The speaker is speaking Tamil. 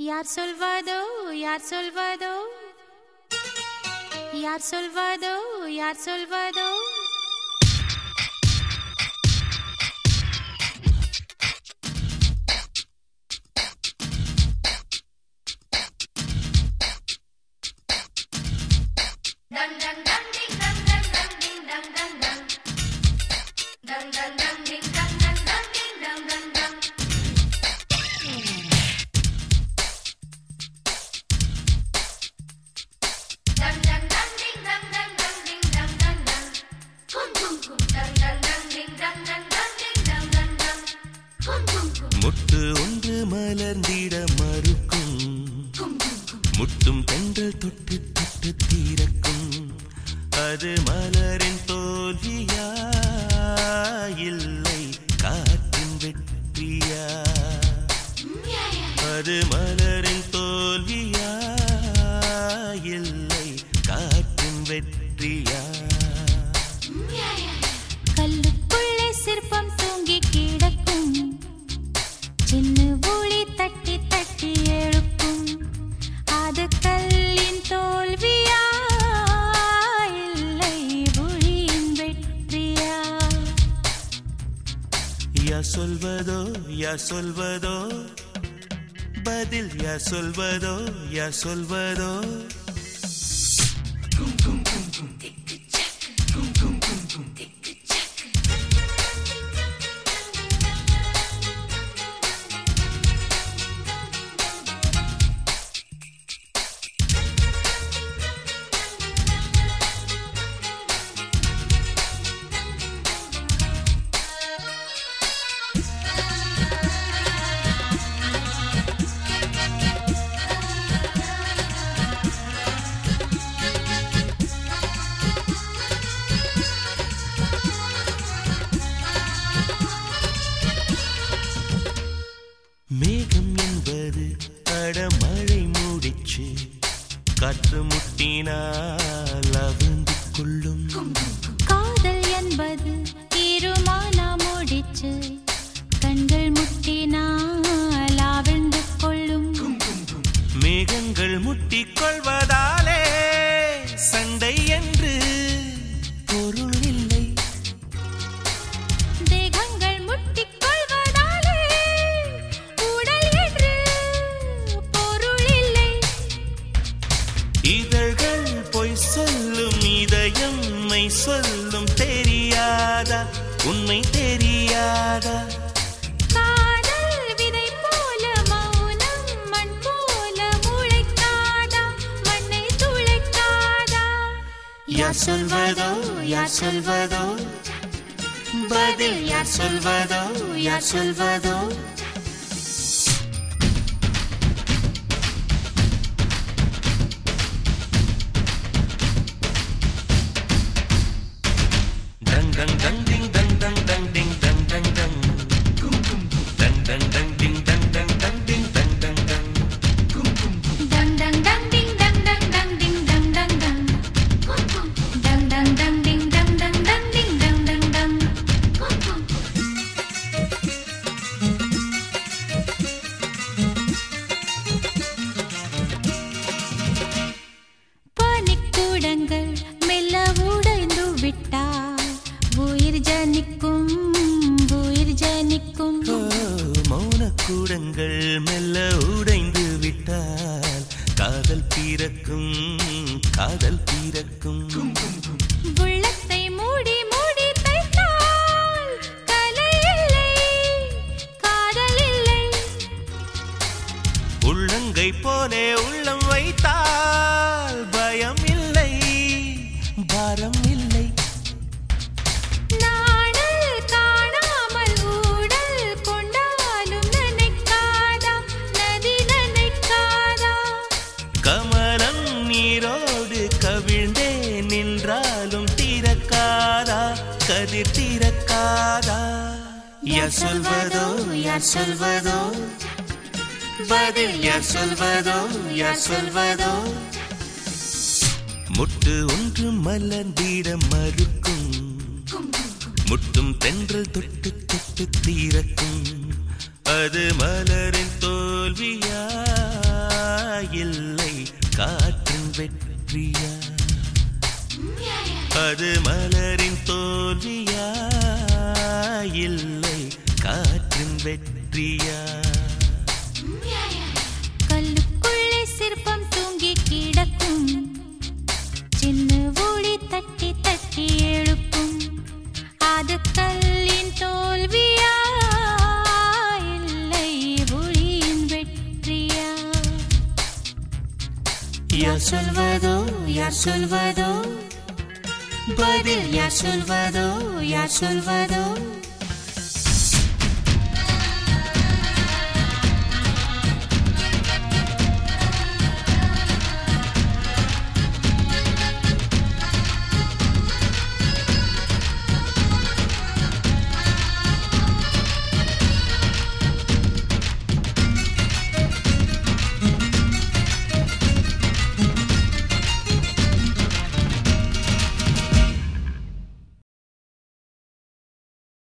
யார் சொல்வதோ யார் சொல்வதோ யார் சொல்வதோ யார் சொல்வதோ முட்டு முட்டும் தென்றல் தொட்டு தொட்டு தீரக்கும். அது மலரின் தோல்வியா? இல்லை காற்றின் வெற்றியா? அது மலர் யா சொல்வதோ யா சொல்வதோ? பதில் யா சொல்வதோ யா சொல்வதோ? மேகம் முட்டினால் அவிழ்ந்து கொள்ளும். காதல் என்பது தீருமானா முடிச்சு கண்கள் முட்டினால் ஆழ்ந்து கொள்ளும். மேகங்கள் முட்டிக் கொள்வதாலே சண்டை மண்ணை துளைக்காதா யார் சொல்வதோ யார் சொல்வதோ? பதில் யார் சொல்வதோ யார் சொல்வதோ? பிறக்கும் காதல் பிறக்கும். உள்ளத்தை மூடி மூடி உள்ளங்கை போலே உள்ளம் வைத்தால் பயம் இல்லை பாரம் இல்லை. கதிர் திறக்காதா? யார் சொல்வதோ யார் சொல்வதோ? பதில் யார் சொல்வதோ யார் சொல்வதோ? முட்டு ஒன்று மலர்ந்திட மறுக்கும். முட்டும் தென்றல் தொட்டு தொட்டு தீரக்கும் அது மலரின் தோல்வியா? வெற்றியா? அது மலரின் தோல்வியா? இல்லை காற்றின் வெற்றியா? கல்லுக்குள்ளே சிற்பம் தூங்கி கிடக்கும். சின்ன ஒளி தட்டி தட்டி எழுப்பும் அது கல்லின் தோல்வியா? இல்லை ஒளியின் வெற்றியா? யார் சொல்வதோ யார் சொல்வதோ? பதில் யார் சொல்வதோ யார் சொல்வதோ